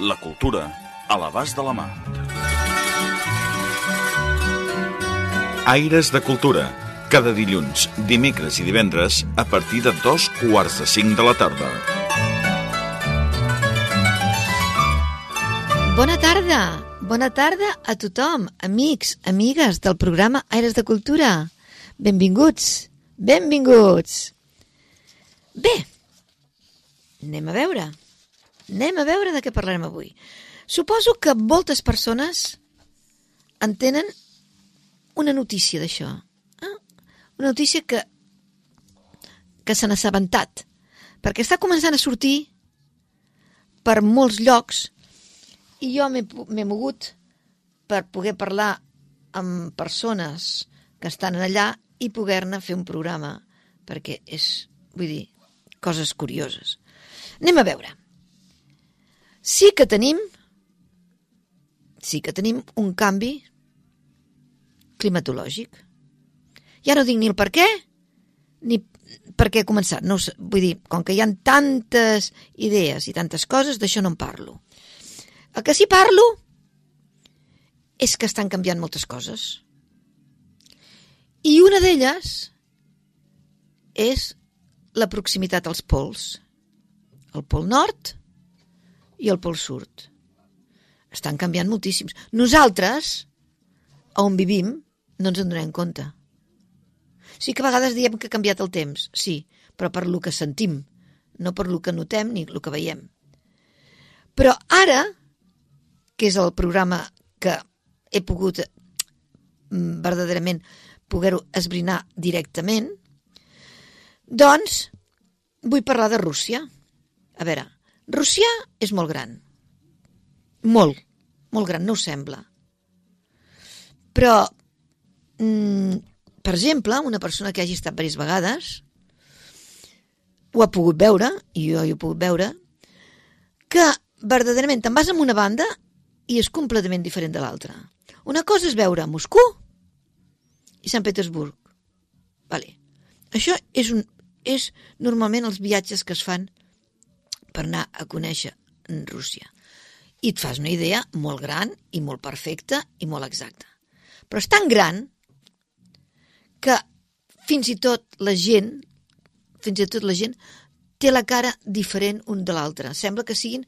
La cultura a l'abast de la mà. Aires de Cultura. Cada dilluns, dimecres i divendres a partir de dos quarts de cinc de la tarda. Bona tarda, bona tarda a tothom, amics, amigues del programa Aires de Cultura. Benvinguts, benvinguts. Bé, anem a veure, anem a veure de què parlarem avui. Suposo que moltes persones en tenen una notícia d'això. Eh? Una notícia que, que se n'ha assabentat, perquè està començant a sortir per molts llocs i jo m'he mogut per poder parlar amb persones que estan allà i poder-ne fer un programa, perquè és, vull dir, coses curioses. Anem a veure. Sí que tenim, sí que tenim un canvi climatològic. Ja no dic ni el per què, ni per què ha començat. No, vull dir, com que hi ha tantes idees i tantes coses, d'això no en parlo. El que sí parlo és que estan canviant moltes coses. I una d'elles és la proximitat als pols. El pol nord i el pol sud. Estan canviant moltíssims. Nosaltres, on vivim, no ens en donem compte. Sí que a vegades diem que ha canviat el temps, sí, però per lo que sentim, no per lo que notem ni el que veiem. Però ara, que és el programa que he pogut mm, verdaderament poder-ho esbrinar directament, doncs vull parlar de Rússia. A veure, Rússia és molt gran. Molt, molt gran, no ho sembla. Però, mm, per exemple, una persona que hagi estat diverses vegades ho ha pogut veure, i jo ho he pogut veure, que verdaderament te'n vas amb una banda i és completament diferent de l'altra. Una cosa és veure Moscou i Sant Petersburg. Vale. Això és, un, és normalment els viatges que es fan per anar a conèixer Rússia. I et fas una idea molt gran i molt perfecta i molt exacta. Però és tan gran que fins i tot la gent, fins i tot la gent, té la cara diferent un de l'altre. Sembla que siguin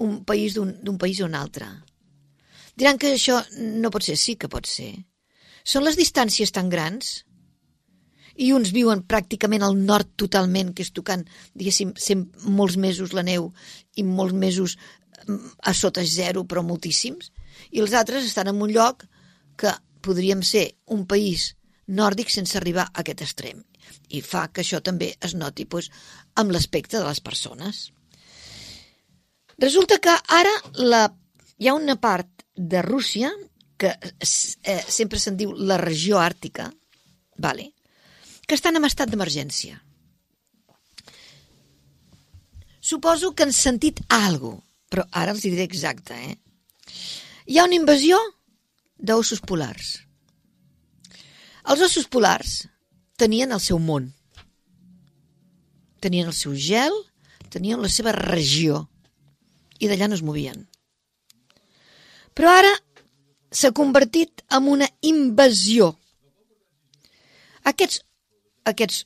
un país d'un país o un altre. Diran que això no pot ser. Sí que pot ser. Són les distàncies tan grans i uns viuen pràcticament al nord totalment, que és tocant, diguéssim, molts mesos la neu i molts mesos mm, a sota zero, però moltíssims, i els altres estan en un lloc que podríem ser un país nòrdic sense arribar a aquest extrem. I fa que això també es noti doncs, amb l'aspecte de les persones. Resulta que ara la, hi ha una part de Rússia, que eh, sempre se'n diu la regió àrtica, vale? Que estan en estat d'emergència. Suposo que han sentit alguna però ara els diré exacte. Eh? Hi ha una invasió d'ossos polars. Els ossos polars tenien el seu món. Tenien el seu gel, tenien la seva regió i d'allà no es movien. Però ara s'ha convertit en una invasió. Aquests, aquests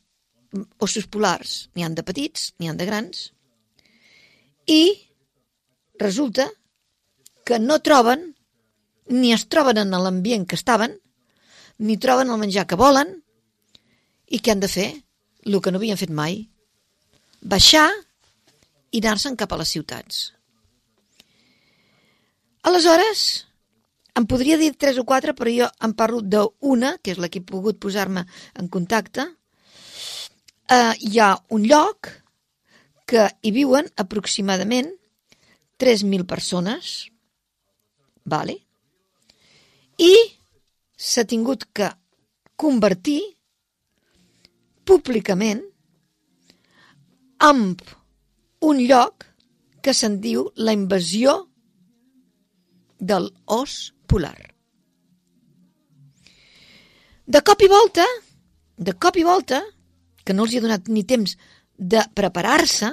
ossos polars n'hi han de petits, n'hi han de grans, i resulta que no troben, ni es troben en l'ambient que estaven, ni troben el menjar que volen, i què han de fer? El que no havien fet mai. Baixar i anar-se'n cap a les ciutats. Aleshores, em podria dir tres o quatre, però jo en parlo d'una, que és la que he pogut posar-me en contacte. Uh, hi ha un lloc que hi viuen aproximadament 3.000 persones, vale? i s'ha tingut que convertir públicament amb un lloc que se'n diu la invasió del os polar. De cop i volta, de cop i volta, que no els hi ha donat ni temps de preparar-se,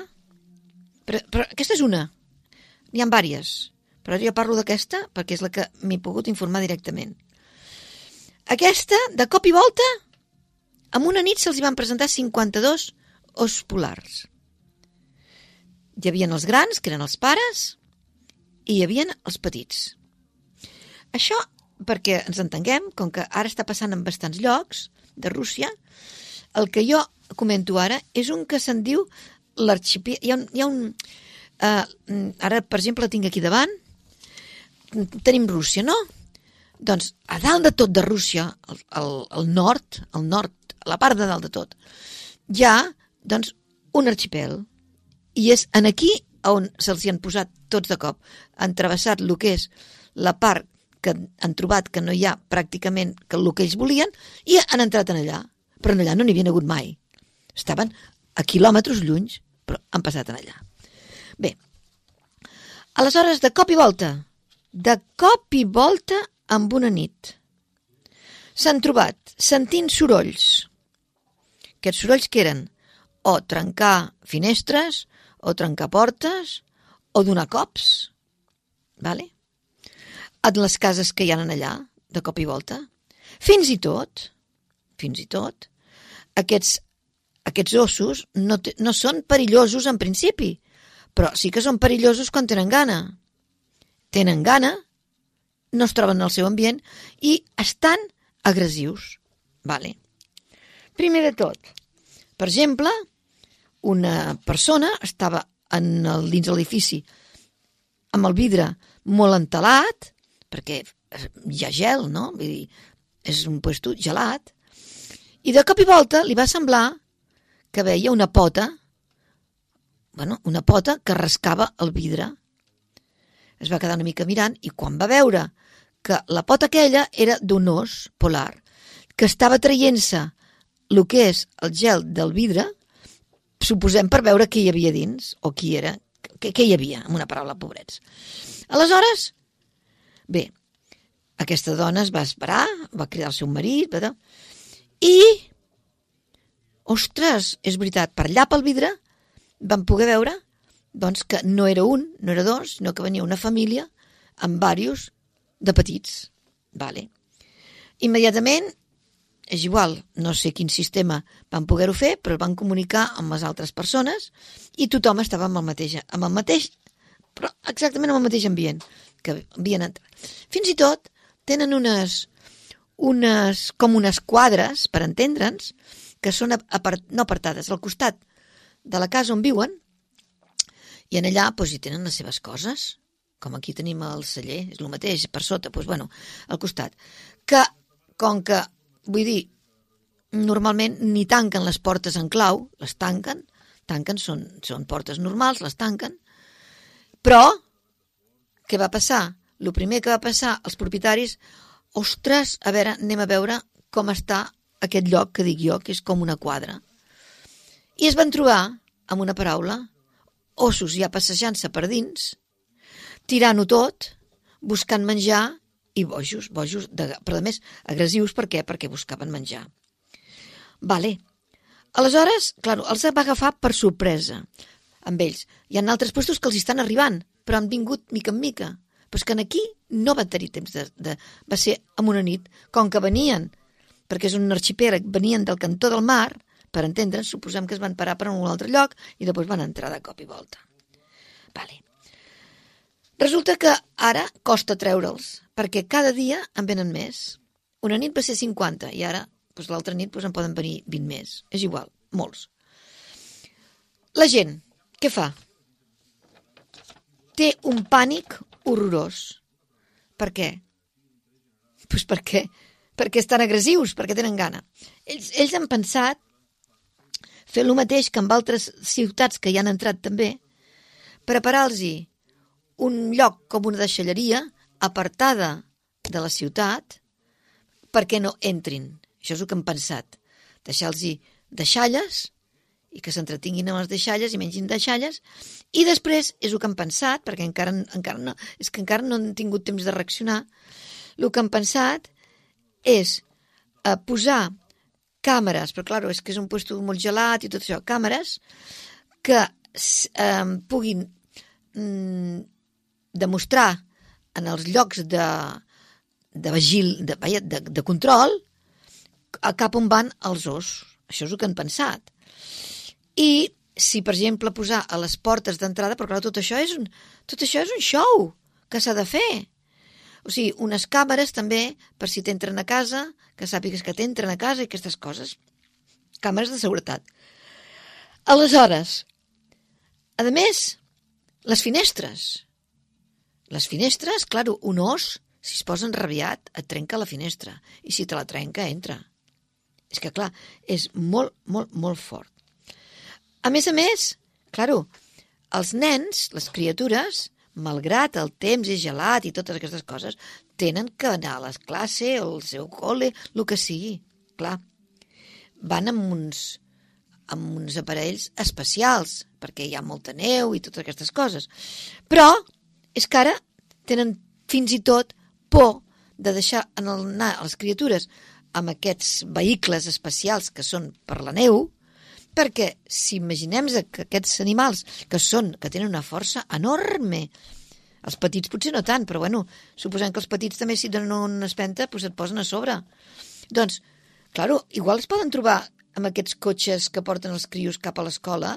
però, però aquesta és una, n'hi ha diverses, però jo parlo d'aquesta perquè és la que m'he pogut informar directament. Aquesta, de cop i volta, en una nit se'ls van presentar 52 os polars. Hi havia els grans, que eren els pares, i hi havia els petits. Això perquè ens entenguem, com que ara està passant en bastants llocs de Rússia, el que jo comento ara és un que se'n diu l'arxipié... Hi, ha un, hi ha un... Uh, ara, per exemple, tinc aquí davant, tenim Rússia, no? Doncs a dalt de tot de Rússia, al, al, al nord, al nord, a la part de dalt de tot, hi ha, doncs, un arxipel. I és en aquí on se'ls han posat tots de cop. Han travessat el que és la part que han trobat que no hi ha pràcticament que el que ells volien i han entrat en allà. Però en allà no n'hi havien hagut mai. Estaven a quilòmetres llunys, però han passat en allà. Bé, aleshores, de cop i volta, de cop i volta amb una nit. S'han trobat sentint sorolls. Aquests sorolls que eren o trencar finestres, o trencar portes, o donar cops. Vale? En les cases que hi ha allà, de cop i volta. Fins i tot, fins i tot, aquests, aquests ossos no, no són perillosos en principi, però sí que són perillosos quan tenen gana. Tenen gana no es troben en el seu ambient i estan agressius. Vale. Primer de tot, per exemple, una persona estava en el, dins l'edifici amb el vidre molt entelat, perquè hi ha gel, no? Vull dir, és un puesto gelat, i de cop i volta li va semblar que veia una pota, bueno, una pota que rascava el vidre. Es va quedar una mica mirant i quan va veure que la pota aquella era d'un os polar que estava traient-se el que és el gel del vidre, suposem per veure què hi havia dins, o qui era, què, què hi havia, amb una paraula, pobrets. Aleshores, bé, aquesta dona es va esperar, va cridar el seu marit, i, ostres, és veritat, per allà pel vidre van poder veure doncs, que no era un, no era dos, sinó que venia una família amb diversos de petits. Vale. Immediatament, és igual, no sé quin sistema van poder-ho fer, però van comunicar amb les altres persones i tothom estava amb el mateix, amb el mateix però exactament amb el mateix ambient que havien entrat. Fins i tot tenen unes, unes com unes quadres, per entendre'ns, que són apart, no apartades, al costat de la casa on viuen, i en allà doncs, hi tenen les seves coses, com aquí tenim el celler, és el mateix, per sota, doncs, bueno, al costat, que, com que, vull dir, normalment ni tanquen les portes en clau, les tanquen, tanquen, són, són portes normals, les tanquen, però, què va passar? El primer que va passar, els propietaris, ostres, a veure, anem a veure com està aquest lloc que dic jo, que és com una quadra. I es van trobar, amb una paraula, ossos ja passejant-se per dins, tirant-ho tot, buscant menjar i bojos, bojos, de, però a més agressius, per què? Perquè buscaven menjar. Vale. Aleshores, claro, els va agafar per sorpresa amb ells. Hi ha altres puestos que els estan arribant, però han vingut mica en mica. Però que aquí no va tenir temps de, de... Va ser en una nit, com que venien, perquè és un arxipèlag, venien del cantó del mar, per entendre'ns, suposem que es van parar per un altre lloc i després van entrar de cop i volta. Vale. Resulta que ara costa treure'ls, perquè cada dia en venen més. Una nit va ser 50 i ara doncs l'altra nit doncs en poden venir 20 més. És igual, molts. La gent, què fa? Té un pànic horrorós. Per què? Pues perquè, perquè estan agressius, perquè tenen gana. Ells, ells han pensat fer el mateix que amb altres ciutats que hi han entrat també, preparar-los un lloc com una deixalleria apartada de la ciutat perquè no entrin. Això és el que hem pensat. Deixar-los deixalles i que s'entretinguin amb les deixalles i mengin deixalles i després és el que han pensat perquè encara, encara no, és que encara no han tingut temps de reaccionar el que han pensat és eh, posar càmeres, però clar, és que és un puesto molt gelat i tot això, càmeres que eh, puguin mm, demostrar en els llocs de, de vigil, de, de, de control, a cap on van els os. Això és el que han pensat. I si, per exemple, posar a les portes d'entrada, però clar, tot això és un, tot això és un show que s'ha de fer. O sigui, unes càmeres també, per si t'entren a casa, que sàpigues que t'entren a casa i aquestes coses. Càmeres de seguretat. Aleshores, a més, les finestres. Les finestres, claro, un os, si es posa enrabiat, et trenca la finestra. I si te la trenca, entra. És que, clar, és molt, molt, molt fort. A més a més, claro, els nens, les criatures, malgrat el temps és gelat i totes aquestes coses, tenen que anar a les classes, al seu col·le, el que sigui. Clar, van amb uns, amb uns aparells especials, perquè hi ha molta neu i totes aquestes coses. Però és que ara tenen fins i tot por de deixar anar les criatures amb aquests vehicles especials que són per la neu, perquè si imaginem que aquests animals que són, que tenen una força enorme, els petits potser no tant, però bueno, suposem que els petits també si donen una espenta doncs et posen a sobre. Doncs, claro, igual es poden trobar amb aquests cotxes que porten els crios cap a l'escola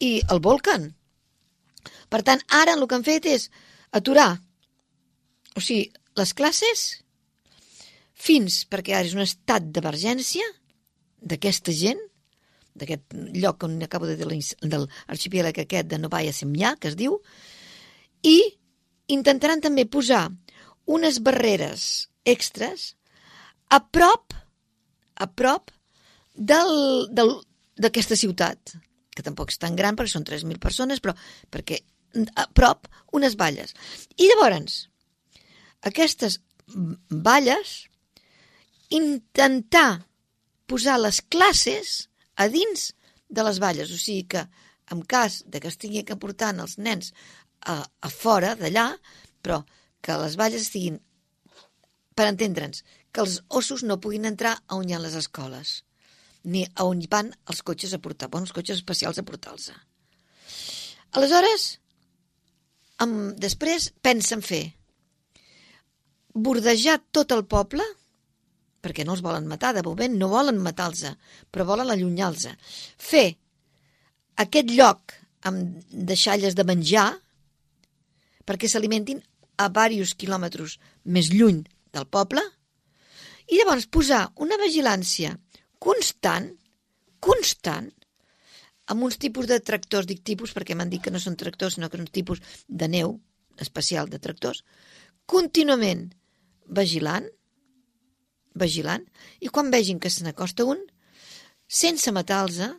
i el volquen. Per tant, ara el que han fet és aturar, o sigui, les classes fins, perquè ara és un estat d'emergència d'aquesta gent, d'aquest lloc on acabo de dir de l'arxipèlag aquest de Novaya Semnya, que es diu, i intentaran també posar unes barreres extres a prop a prop d'aquesta ciutat, que tampoc és tan gran perquè són 3.000 persones, però perquè a prop unes valles. I llavors, aquestes valles, intentar posar les classes a dins de les valles. O sigui que, en cas de que estiguin que portant els nens a, a fora d'allà, però que les valles estiguin, per entendre'ns, que els ossos no puguin entrar a on hi ha les escoles, ni a on hi van els cotxes a portar, bon, els cotxes especials a portar-los. Aleshores, amb, després pensen fer bordejar tot el poble perquè no els volen matar, de moment no volen matar-los, però volen allunyar-los. Fer aquest lloc amb deixalles de menjar perquè s'alimentin a diversos quilòmetres més lluny del poble i llavors posar una vigilància constant, constant, amb uns tipus de tractors, dic tipus perquè m'han dit que no són tractors, sinó que són tipus de neu especial de tractors, contínuament vigilant, vigilant, i quan vegin que se n'acosta un, sense matar-los,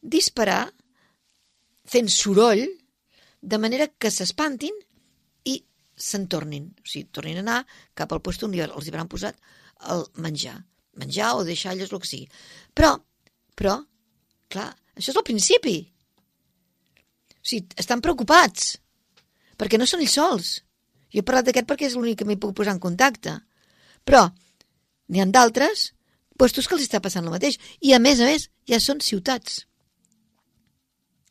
disparar, fent soroll, de manera que s'espantin i se'n tornin. O sigui, tornin a anar cap al lloc on els hi hauran posat el menjar. Menjar o deixalles, el que sigui. Però, però, clar, això és el principi. O sigui, estan preocupats, perquè no són ells sols. Jo he parlat d'aquest perquè és l'únic que m'hi puc posar en contacte. Però n'hi han d'altres puestos que els està passant el mateix. I a més a més, ja són ciutats.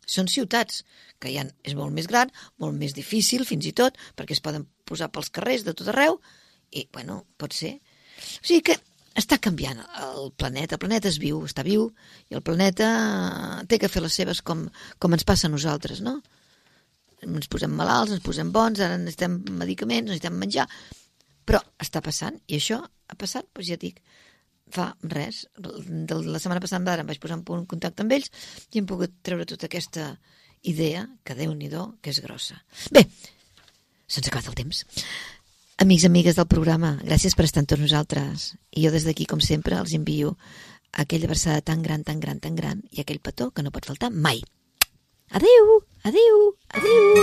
Són ciutats que ja és molt més gran, molt més difícil fins i tot, perquè es poden posar pels carrers de tot arreu, i, bueno, pot ser. O sigui que està canviant el planeta. El planeta és viu, està viu, i el planeta té que fer les seves com, com ens passa a nosaltres, no? Ens posem malalts, ens posem bons, ara necessitem medicaments, necessitem menjar, però està passant, i això ha passat, doncs ja dic, fa res. De la setmana passada em vaig posar en contacte amb ells i hem pogut treure tota aquesta idea, que déu nhi que és grossa. Bé, se'ns acabat el temps. Amics, amigues del programa, gràcies per estar amb tots nosaltres. I jo des d'aquí, com sempre, els envio aquella versada tan gran, tan gran, tan gran i aquell petó que no pot faltar mai. Adeu, adeu, adeu.